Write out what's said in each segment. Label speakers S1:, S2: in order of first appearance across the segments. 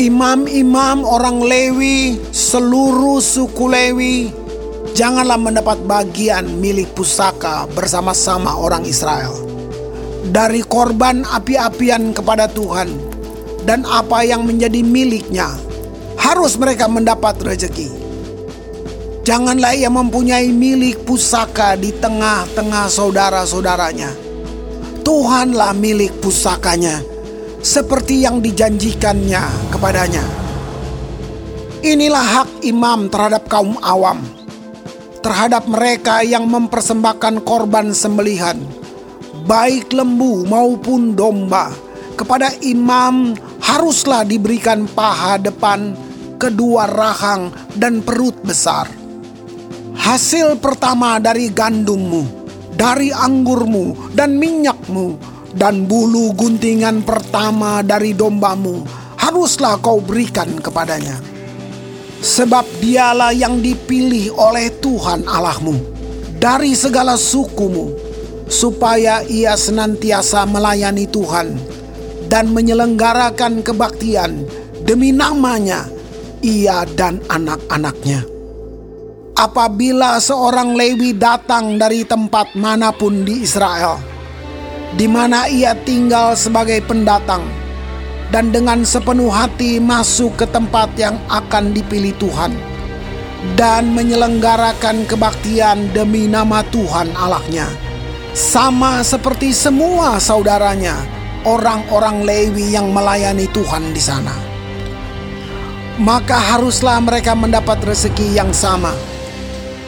S1: Imam-imam orang Lewi, seluruh suku Lewi, janganlah mendapat bagian milik pusaka bersama-sama orang Israel. Dari korban api-apian kepada Tuhan dan apa yang menjadi miliknya, harus mereka mendapat rezeki. Janganlah ia mempunyai milik pusaka di tengah-tengah saudara-saudaranya. Tuhanlah milik pusakanya seperti yang dijanjikannya kepadanya. Inilah hak imam terhadap kaum awam, terhadap mereka yang mempersembahkan korban sembelihan, baik lembu maupun domba. Kepada imam haruslah diberikan paha depan, kedua rahang, dan perut besar. Hasil pertama dari gandummu, dari anggurmu, dan minyakmu, dan bulu guntingan pertama dari dombamu haruslah kau berikan kepadanya. Sebab dialah yang dipilih oleh Tuhan Allahmu dari segala sukumu, supaya ia senantiasa melayani Tuhan dan menyelenggarakan kebaktian demi namanya, ia dan anak-anaknya. Apabila seorang Lewi datang dari tempat mana pun di Israel, di mana ia tinggal sebagai pendatang, dan dengan sepenuh hati masuk ke tempat yang akan dipilih Tuhan, dan menyelenggarakan kebaktian demi nama Tuhan Allahnya, sama seperti semua saudaranya, orang-orang Lewi yang melayani Tuhan di sana. Maka haruslah mereka mendapat rezeki yang sama,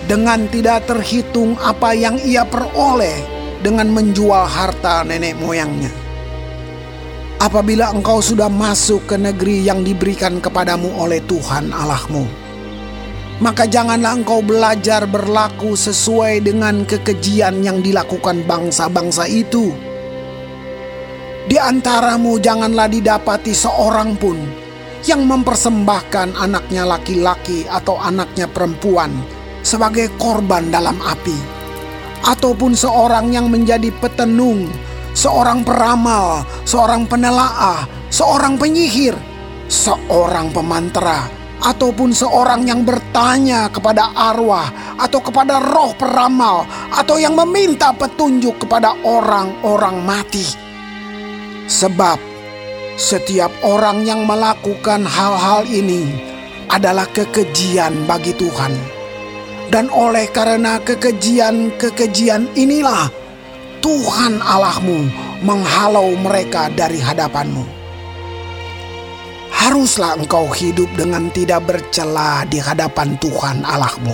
S1: dengan tidak terhitung apa yang ia peroleh dengan menjual harta nenek moyangnya. Apabila engkau sudah masuk ke negeri yang diberikan kepadamu oleh Tuhan Allahmu, maka janganlah engkau belajar berlaku sesuai dengan kekejian yang dilakukan bangsa-bangsa itu. Di antaramu janganlah didapati seorang pun yang mempersembahkan anaknya laki-laki atau anaknya perempuan sebagai korban dalam api ataupun seorang yang menjadi petenung, seorang peramal, seorang penelaah, seorang penyihir, seorang pemantera, ataupun seorang yang bertanya kepada arwah atau kepada roh peramal atau yang meminta petunjuk kepada orang-orang mati. Sebab setiap orang yang melakukan hal-hal ini adalah kekejian bagi Tuhan dan oleh karena kekejian-kekejian inilah Tuhan Allahmu menghalau mereka dari hadapanmu. Haruslah engkau hidup dengan tidak bercela di hadapan Tuhan Allahmu.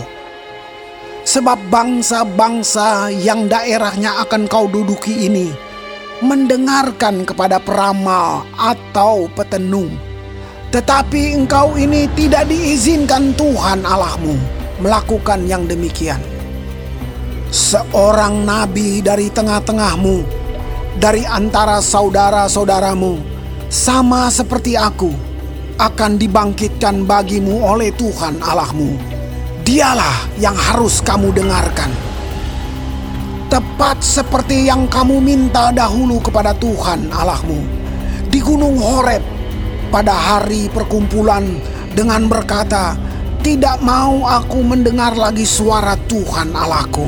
S1: Sebab bangsa-bangsa yang daerahnya akan kau duduki ini mendengarkan kepada peramal atau petenung. Tetapi engkau ini tidak diizinkan Tuhan Allahmu melakukan yang demikian. Seorang nabi dari tengah-tengahmu, dari antara saudara-saudaramu, sama seperti aku, akan dibangkitkan bagimu oleh Tuhan Allahmu. Dialah yang harus kamu dengarkan. Tepat seperti yang kamu minta dahulu kepada Tuhan Allahmu di Gunung Horeb pada hari perkumpulan dengan berkata, tidak mau aku mendengar lagi suara Tuhan Allahku.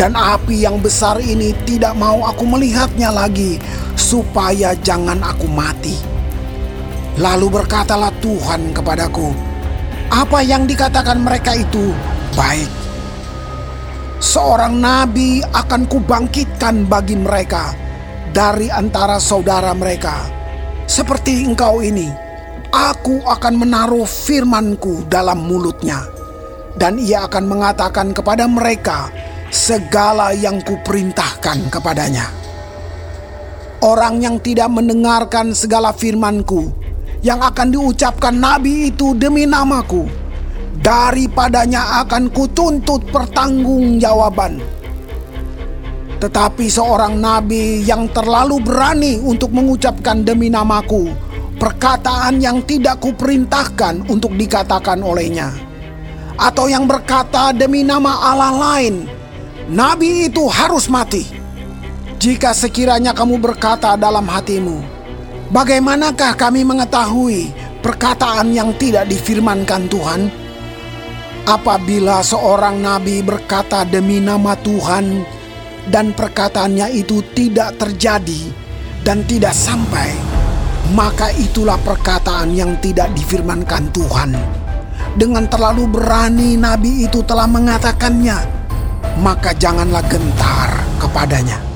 S1: Dan api yang besar ini tidak mau aku melihatnya lagi, supaya jangan aku mati. Lalu berkatalah Tuhan kepadaku, apa yang dikatakan mereka itu baik. Seorang nabi akan kubangkitkan bagi mereka dari antara saudara mereka, seperti engkau ini Aku akan menaruh firmanku dalam mulutnya, dan ia akan mengatakan kepada mereka segala yang kuperintahkan kepadanya. Orang yang tidak mendengarkan segala firmanku yang akan diucapkan nabi itu demi namaku, daripadanya akan kutuntut pertanggungjawaban. Tetapi seorang nabi yang terlalu berani untuk mengucapkan demi namaku, perkataan yang tidak kuperintahkan untuk dikatakan olehnya, atau yang berkata demi nama Allah lain, nabi itu harus mati. Jika sekiranya kamu berkata dalam hatimu, bagaimanakah kami mengetahui perkataan yang tidak difirmankan Tuhan? Apabila seorang nabi berkata demi nama Tuhan dan perkataannya itu tidak terjadi dan tidak sampai, maka itulah perkataan yang tidak difirmankan Tuhan. Dengan terlalu berani nabi itu telah mengatakannya, maka janganlah gentar kepadanya.